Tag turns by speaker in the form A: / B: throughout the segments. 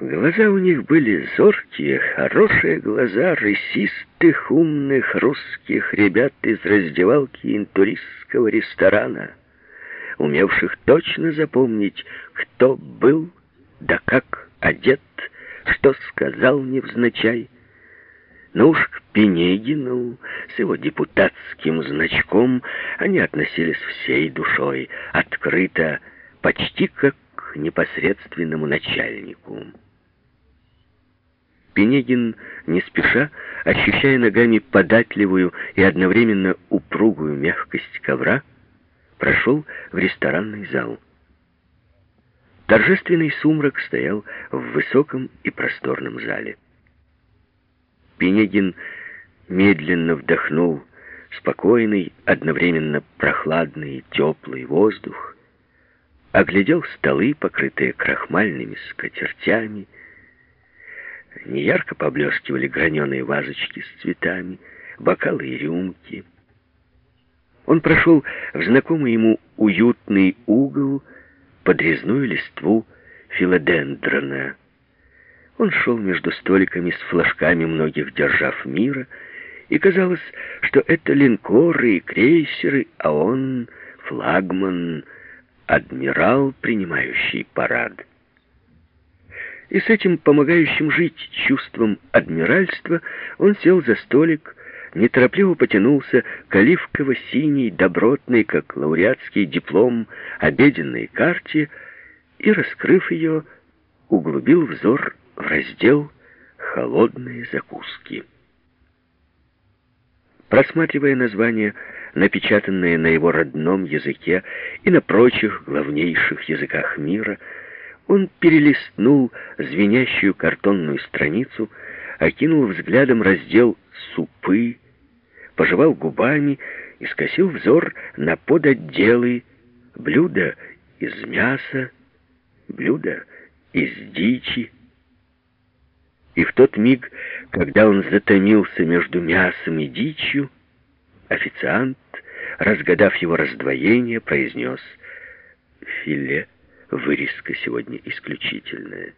A: Глаза у них были зоркие, хорошие глаза рысистых, умных русских ребят из раздевалки интуристского ресторана, умевших точно запомнить, кто был, да как одет, что сказал невзначай. Но уж к Пенегину с его депутатским значком они относились всей душой, открыто, почти как к непосредственному начальнику. Пенегин, не спеша, ощущая ногами податливую и одновременно упругую мягкость ковра, прошел в ресторанный зал. Торжественный сумрак стоял в высоком и просторном зале. Пенегин медленно вдохнул спокойный, одновременно прохладный и теплый воздух, оглядел столы, покрытые крахмальными скатертями, Неярко поблескивали граненые вазочки с цветами, бокалы и рюмки. Он прошел в знакомый ему уютный угол под резную листву филодендрона. Он шел между столиками с флажками многих держав мира, и казалось, что это линкоры и крейсеры, а он флагман, адмирал, принимающий парад и с этим помогающим жить чувством адмиральства он сел за столик, неторопливо потянулся к оливково-синей, добротной, как лауреатский диплом, обеденной карте и, раскрыв ее, углубил взор в раздел «Холодные закуски». Просматривая названия, напечатанные на его родном языке и на прочих главнейших языках мира, он перелистнул звенящую картонную страницу, окинул взглядом раздел «Супы», пожевал губами и скосил взор на подотделы блюда из мяса, блюда из дичи. И в тот миг, когда он затомился между мясом и дичью, официант, разгадав его раздвоение, произнес «филе». Вырезка сегодня исключительная.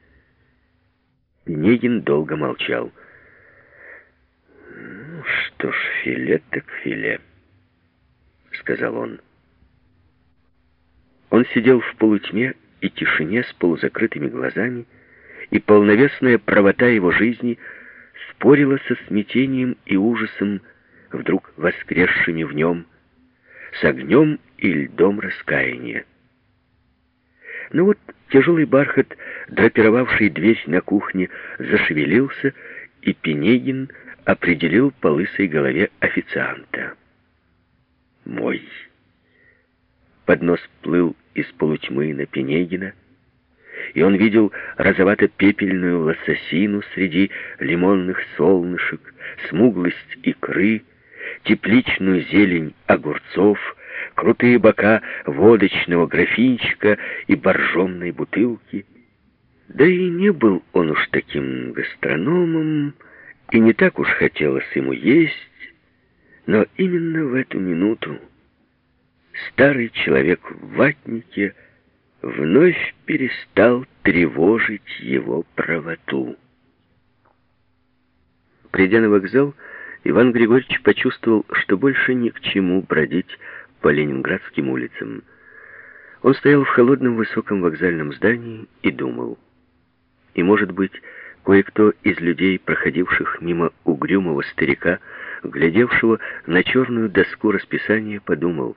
A: Пенегин долго молчал. «Ну что ж, филе так филе», — сказал он. Он сидел в полутьме и тишине с полузакрытыми глазами, и полновесная правота его жизни спорила со смятением и ужасом, вдруг воскресшими в нем, с огнем и льдом раскаяния. Но вот тяжелый бархат, драпировавший дверь на кухне, зашевелился, и Пенегин определил по лысой голове официанта. «Мой!» Поднос плыл из полутьмы на Пенегина, и он видел розовато-пепельную лососину среди лимонных солнышек, смуглость икры, тепличную зелень огурцов, крутые бока водочного графинчика и боржомной бутылки. Да и не был он уж таким гастрономом, и не так уж хотелось ему есть, но именно в эту минуту старый человек в ватнике вновь перестал тревожить его правоту. Придя на вокзал, Иван Григорьевич почувствовал, что больше ни к чему бродить по ленинградским улицам. Он стоял в холодном высоком вокзальном здании и думал. И, может быть, кое-кто из людей, проходивших мимо угрюмого старика, глядевшего на черную доску расписания, подумал,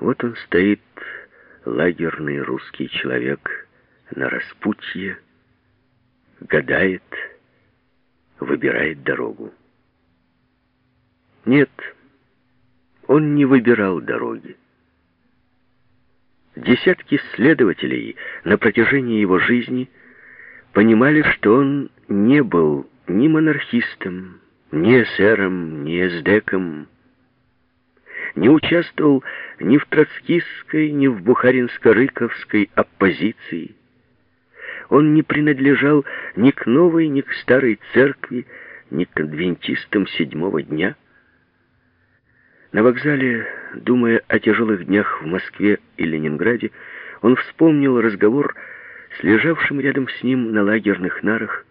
A: вот он стоит, лагерный русский человек, на распутье, гадает, выбирает дорогу. Нет, он не выбирал дороги. Десятки следователей на протяжении его жизни понимали, что он не был ни монархистом, ни эсером, ни эсдеком, не участвовал ни в троцкистской, ни в бухаринско-рыковской оппозиции. Он не принадлежал ни к новой, ни к старой церкви, ни к адвентистам седьмого дня. На вокзале, думая о тяжелых днях в Москве и Ленинграде, он вспомнил разговор с лежавшим рядом с ним на лагерных нарах